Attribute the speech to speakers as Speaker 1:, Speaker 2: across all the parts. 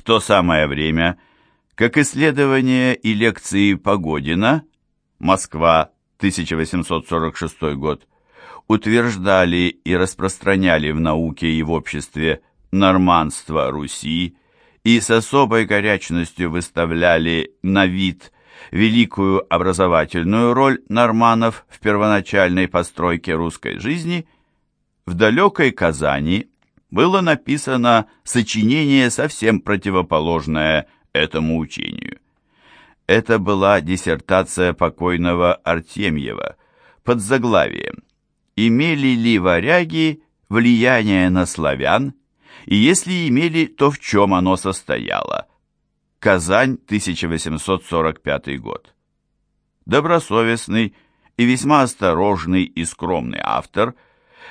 Speaker 1: в то самое время, как исследования и лекции Погодина, Москва, 1846 год, утверждали и распространяли в науке и в обществе норманство Руси и с особой горячностью выставляли на вид великую образовательную роль норманов в первоначальной постройке русской жизни, в далекой Казани было написано сочинение совсем противоположное этому учению. Это была диссертация покойного Артемьева под заглавием «Имели ли варяги влияние на славян, и если имели, то в чем оно состояло?» Казань, 1845 год. Добросовестный и весьма осторожный и скромный автор –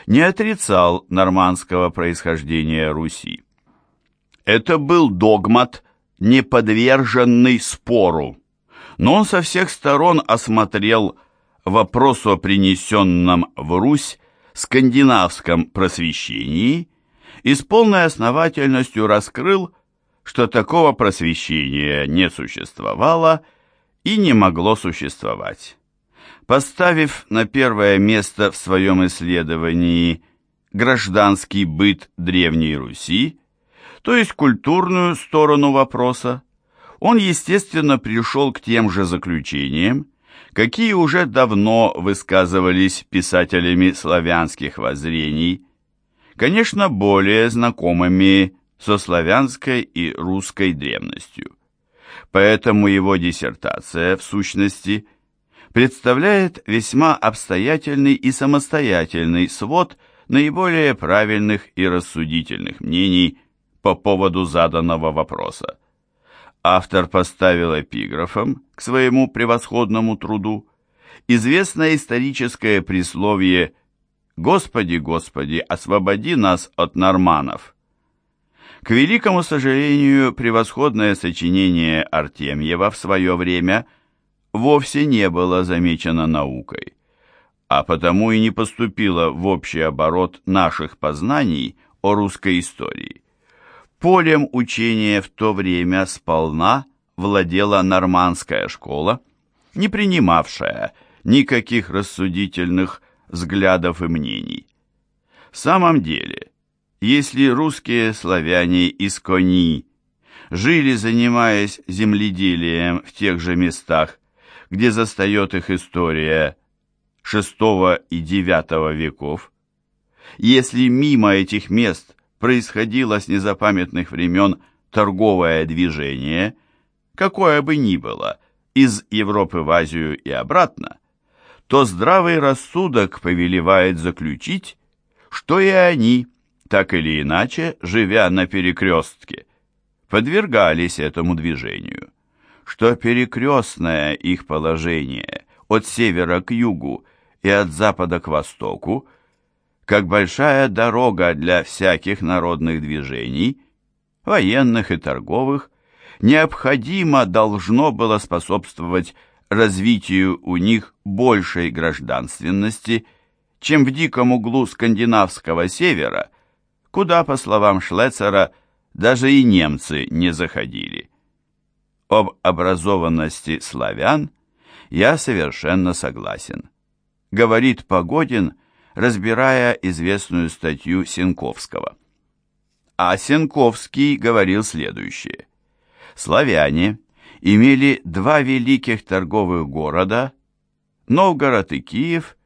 Speaker 1: не отрицал нормандского происхождения Руси. Это был догмат, не подверженный спору, но он со всех сторон осмотрел вопрос о принесенном в Русь скандинавском просвещении и с полной основательностью раскрыл, что такого просвещения не существовало и не могло существовать поставив на первое место в своем исследовании гражданский быт Древней Руси, то есть культурную сторону вопроса, он, естественно, пришел к тем же заключениям, какие уже давно высказывались писателями славянских воззрений, конечно, более знакомыми со славянской и русской древностью. Поэтому его диссертация, в сущности, – представляет весьма обстоятельный и самостоятельный свод наиболее правильных и рассудительных мнений по поводу заданного вопроса. Автор поставил эпиграфом к своему превосходному труду известное историческое присловие «Господи, Господи, освободи нас от норманов». К великому сожалению, превосходное сочинение Артемьева в свое время – вовсе не было замечено наукой, а потому и не поступило в общий оборот наших познаний о русской истории. Полем учения в то время сполна владела нормандская школа, не принимавшая никаких рассудительных взглядов и мнений. В самом деле, если русские славяне из Кони жили, занимаясь земледелием в тех же местах, где застает их история VI и IX веков. Если мимо этих мест происходило с незапамятных времен торговое движение, какое бы ни было, из Европы в Азию и обратно, то здравый рассудок повелевает заключить, что и они, так или иначе, живя на перекрестке, подвергались этому движению что перекрестное их положение от севера к югу и от запада к востоку, как большая дорога для всяких народных движений, военных и торговых, необходимо должно было способствовать развитию у них большей гражданственности, чем в диком углу скандинавского севера, куда, по словам Шлецера, даже и немцы не заходили. Об образованности славян я совершенно согласен. Говорит Погодин, разбирая известную статью Сенковского. А Сенковский говорил следующее. Славяне имели два великих торговых города, Новгород и Киев,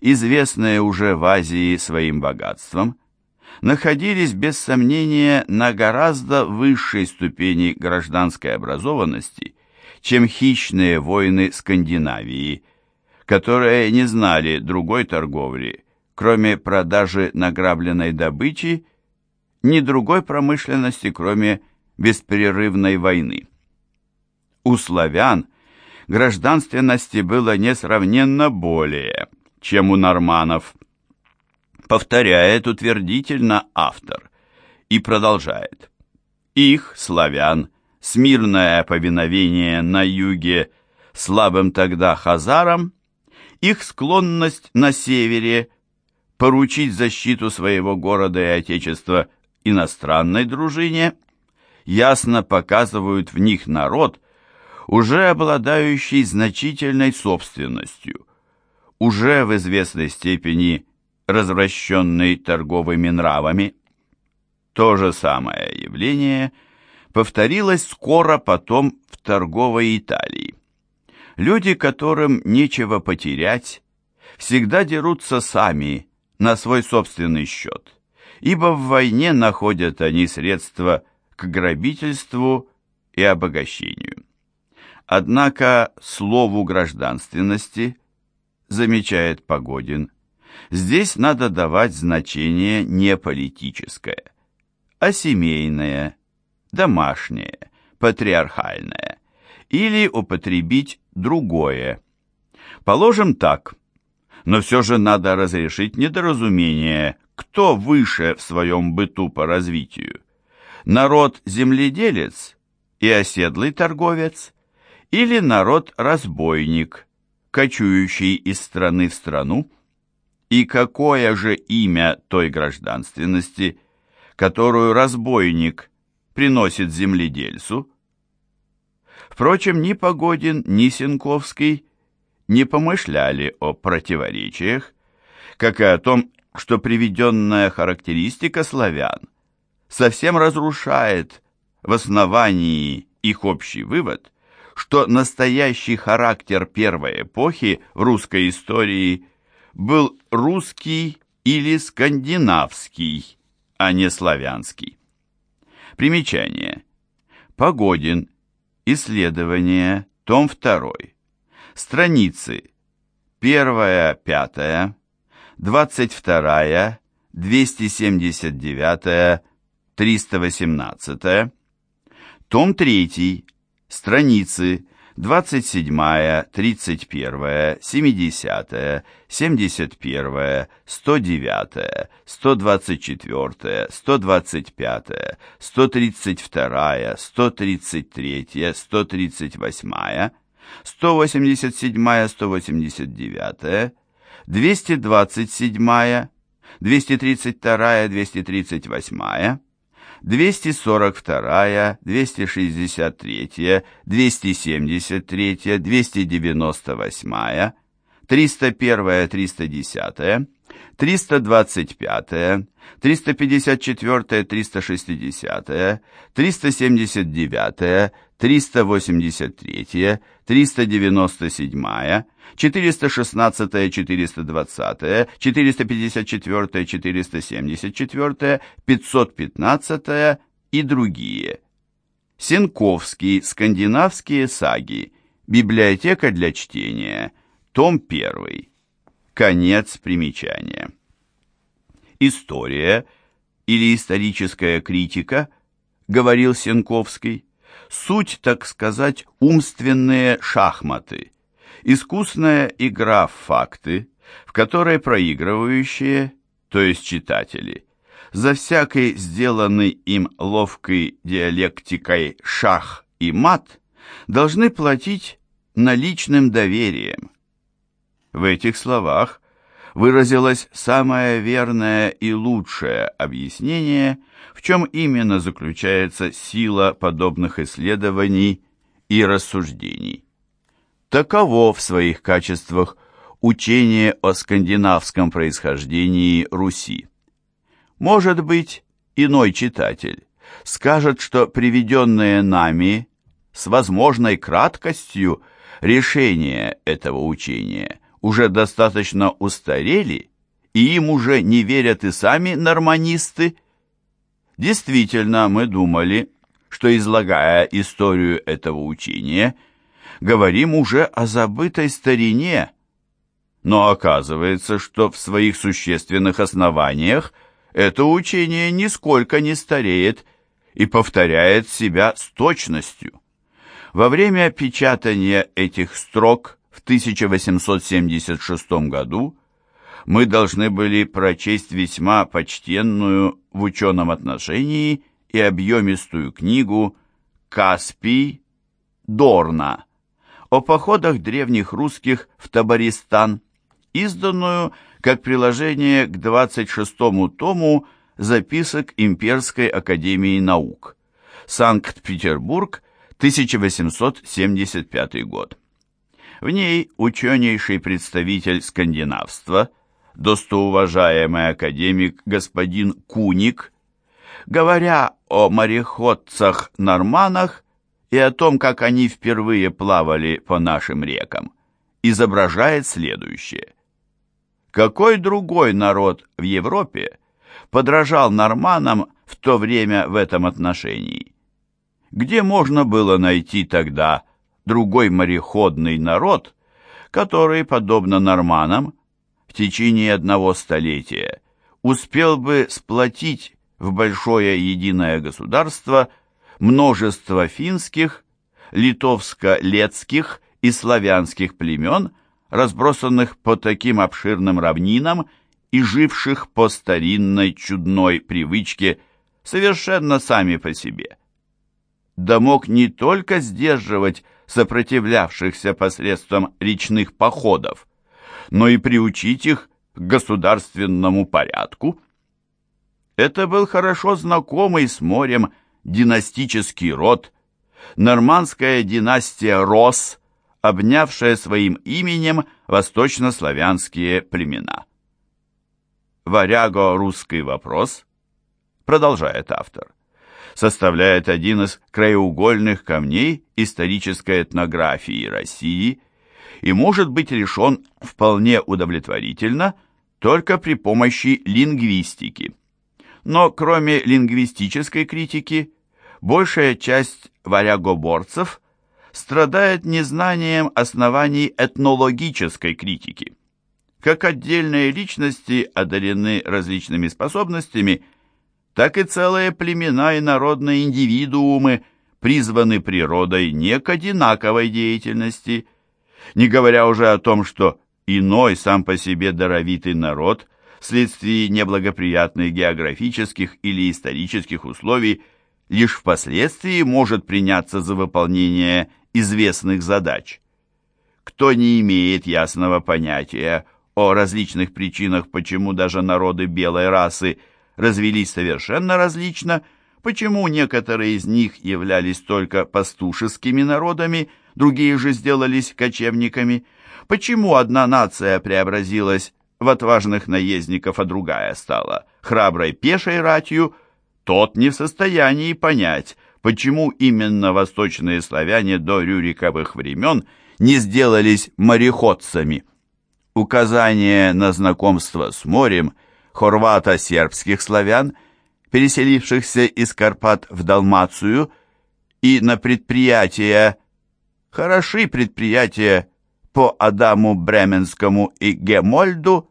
Speaker 1: известные уже в Азии своим богатством, находились без сомнения на гораздо высшей ступени гражданской образованности, чем хищные воины Скандинавии, которые не знали другой торговли, кроме продажи награбленной добычи, ни другой промышленности, кроме беспрерывной войны. У славян гражданственности было несравненно более, чем у норманов – повторяет утвердительно автор и продолжает. Их, славян, смирное повиновение на юге слабым тогда хазарам, их склонность на севере поручить защиту своего города и отечества иностранной дружине, ясно показывают в них народ, уже обладающий значительной собственностью, уже в известной степени развращенный торговыми нравами. То же самое явление повторилось скоро потом в торговой Италии. Люди, которым нечего потерять, всегда дерутся сами на свой собственный счет, ибо в войне находят они средства к грабительству и обогащению. Однако слову гражданственности, замечает Погодин, здесь надо давать значение не политическое, а семейное, домашнее, патриархальное, или употребить другое. Положим так, но все же надо разрешить недоразумение, кто выше в своем быту по развитию. Народ-земледелец и оседлый торговец или народ-разбойник, кочующий из страны в страну? И какое же имя той гражданственности, которую разбойник приносит земледельцу? Впрочем, ни Погодин, ни Сенковский не помышляли о противоречиях, как и о том, что приведенная характеристика славян совсем разрушает в основании их общий вывод, что настоящий характер первой эпохи в русской истории был русский или скандинавский, а не славянский. Примечание. Погодин. Исследование. Том 2. Страницы 1, 5, 22, 279, 318, том 3, страницы 27, 31, 70, 71, 109, 124, 125, 132, 133, 138, 187, 189, 227, 232, 238, 242, 263, 273, 298, 301, 310, 325, 354, 360, 379, 383, 397, 416, 420, 454, 474, 515 и другие. Сенковский, скандинавские саги, библиотека для чтения, том 1. Конец примечания. История или историческая критика, говорил Сенковский, суть, так сказать, умственные шахматы, искусная игра в факты, в которой проигрывающие, то есть читатели, за всякой сделанный им ловкой диалектикой шах и мат должны платить наличным доверием. В этих словах выразилось самое верное и лучшее объяснение, в чем именно заключается сила подобных исследований и рассуждений. Таково в своих качествах учение о скандинавском происхождении Руси. Может быть, иной читатель скажет, что приведенные нами с возможной краткостью решение этого учения уже достаточно устарели, и им уже не верят и сами норманисты. Действительно, мы думали, что, излагая историю этого учения, говорим уже о забытой старине, но оказывается, что в своих существенных основаниях это учение нисколько не стареет и повторяет себя с точностью. Во время печатания этих строк в 1876 году мы должны были прочесть весьма почтенную в ученом отношении и объемистую книгу «Каспий Дорна» о походах древних русских в Табаристан, изданную как приложение к 26-му тому записок Имперской академии наук. Санкт-Петербург, 1875 год. В ней ученейший представитель скандинавства, достоуважаемый академик господин Куник, говоря о мореходцах-норманах и о том, как они впервые плавали по нашим рекам, изображает следующее. Какой другой народ в Европе подражал норманам в то время в этом отношении? Где можно было найти тогда другой мореходный народ, который, подобно норманам, в течение одного столетия успел бы сплотить в большое единое государство множество финских, литовско-летских и славянских племен, разбросанных по таким обширным равнинам и живших по старинной чудной привычке совершенно сами по себе. Да мог не только сдерживать сопротивлявшихся посредством речных походов, но и приучить их к государственному порядку. Это был хорошо знакомый с морем династический род, нормандская династия Рос, обнявшая своим именем восточнославянские племена. Варяго-русский вопрос, продолжает автор, составляет один из краеугольных камней исторической этнографии России и может быть решен вполне удовлетворительно только при помощи лингвистики. Но кроме лингвистической критики, большая часть варягоборцев страдает незнанием оснований этнологической критики. Как отдельные личности одарены различными способностями – так и целые племена и народные индивидуумы призваны природой не к одинаковой деятельности, не говоря уже о том, что иной сам по себе даровитый народ вследствие неблагоприятных географических или исторических условий лишь впоследствии может приняться за выполнение известных задач. Кто не имеет ясного понятия о различных причинах, почему даже народы белой расы – развелись совершенно различно, почему некоторые из них являлись только пастушескими народами, другие же сделались кочевниками, почему одна нация преобразилась в отважных наездников, а другая стала храброй пешей ратью, тот не в состоянии понять, почему именно восточные славяне до рюриковых времен не сделались мореходцами. Указание на знакомство с морем – хорвато-сербских славян, переселившихся из Карпат в Далмацию, и на предприятия, хороши предприятия по Адаму Бременскому и Гемольду,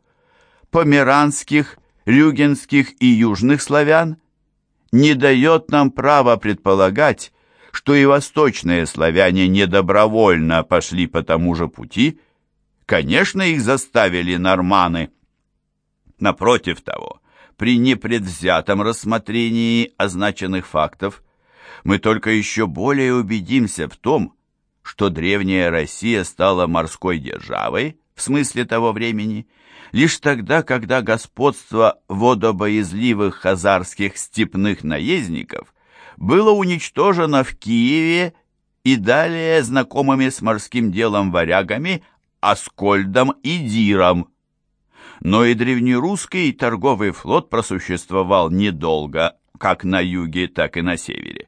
Speaker 1: померанских, рюгенских и южных славян, не дает нам права предполагать, что и восточные славяне недобровольно пошли по тому же пути, конечно, их заставили норманы – Напротив того, при непредвзятом рассмотрении означенных фактов мы только еще более убедимся в том, что древняя Россия стала морской державой в смысле того времени, лишь тогда, когда господство водобоязливых хазарских степных наездников было уничтожено в Киеве и далее знакомыми с морским делом варягами Аскольдом и Диром, но и древнерусский торговый флот просуществовал недолго, как на юге, так и на севере.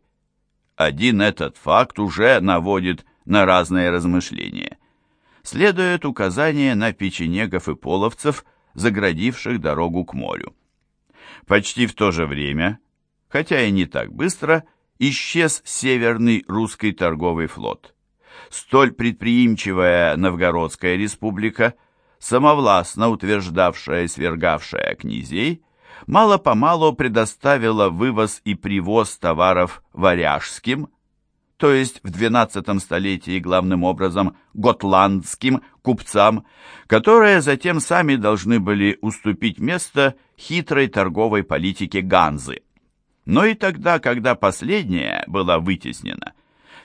Speaker 1: Один этот факт уже наводит на разные размышления. Следует указание на печенегов и половцев, заградивших дорогу к морю. Почти в то же время, хотя и не так быстро, исчез Северный русский торговый флот. Столь предприимчивая Новгородская республика – самовластно утверждавшая и свергавшая князей, мало-помалу предоставила вывоз и привоз товаров варяжским, то есть в XII столетии главным образом готландским купцам, которые затем сами должны были уступить место хитрой торговой политике Ганзы. Но и тогда, когда последняя была вытеснена,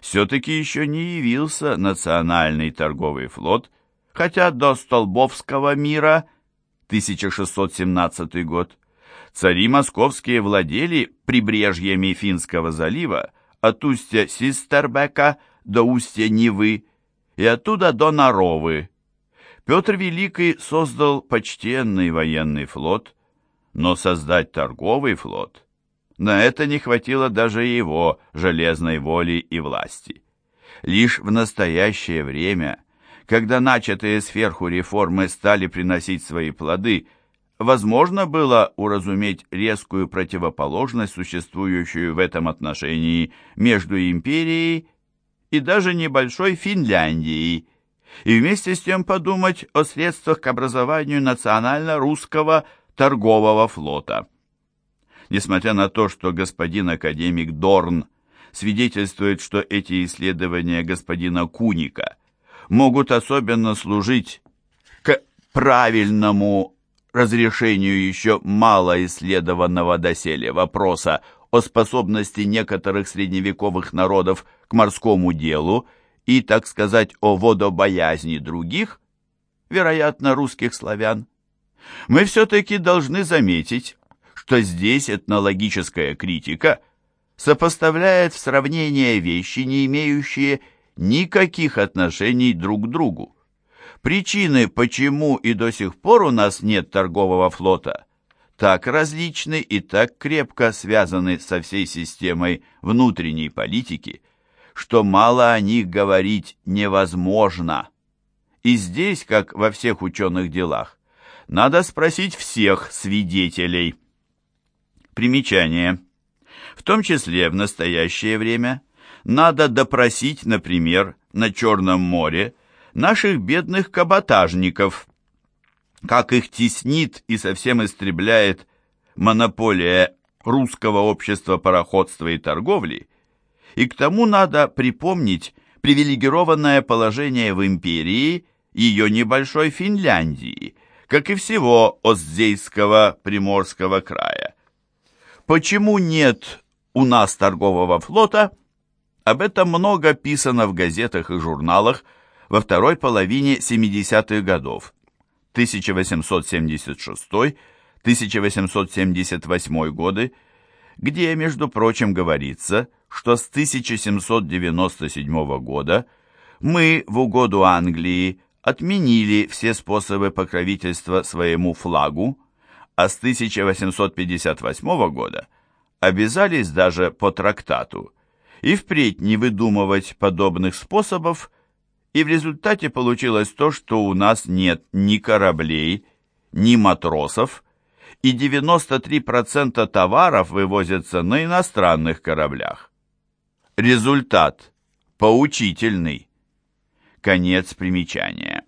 Speaker 1: все-таки еще не явился национальный торговый флот – хотя до Столбовского мира, 1617 год, цари московские владели прибрежьями Финского залива, от устья Систербека до устья Невы и оттуда до Наровы. Петр Великий создал почтенный военный флот, но создать торговый флот на это не хватило даже его железной воли и власти. Лишь в настоящее время, когда начатые сверху реформы стали приносить свои плоды, возможно было уразуметь резкую противоположность, существующую в этом отношении между империей и даже небольшой Финляндией, и вместе с тем подумать о средствах к образованию национально-русского торгового флота. Несмотря на то, что господин академик Дорн свидетельствует, что эти исследования господина Куника могут особенно служить к правильному разрешению еще мало исследованного доселе вопроса о способности некоторых средневековых народов к морскому делу и, так сказать, о водобоязни других, вероятно, русских славян, мы все-таки должны заметить, что здесь этнологическая критика сопоставляет в сравнение вещи, не имеющие никаких отношений друг к другу. Причины, почему и до сих пор у нас нет торгового флота, так различны и так крепко связаны со всей системой внутренней политики, что мало о них говорить невозможно. И здесь, как во всех ученых делах, надо спросить всех свидетелей – Примечание. В том числе в настоящее время надо допросить, например, на Черном море наших бедных каботажников, как их теснит и совсем истребляет монополия русского общества пароходства и торговли, и к тому надо припомнить привилегированное положение в империи ее небольшой Финляндии, как и всего Остзейского Приморского края. Почему нет у нас торгового флота? Об этом много писано в газетах и журналах во второй половине 70-х годов. 1876-1878 годы, где, между прочим, говорится, что с 1797 года мы в угоду Англии отменили все способы покровительства своему флагу, а с 1858 года обязались даже по трактату и впредь не выдумывать подобных способов, и в результате получилось то, что у нас нет ни кораблей, ни матросов, и 93% товаров вывозятся на иностранных кораблях. Результат поучительный. Конец примечания.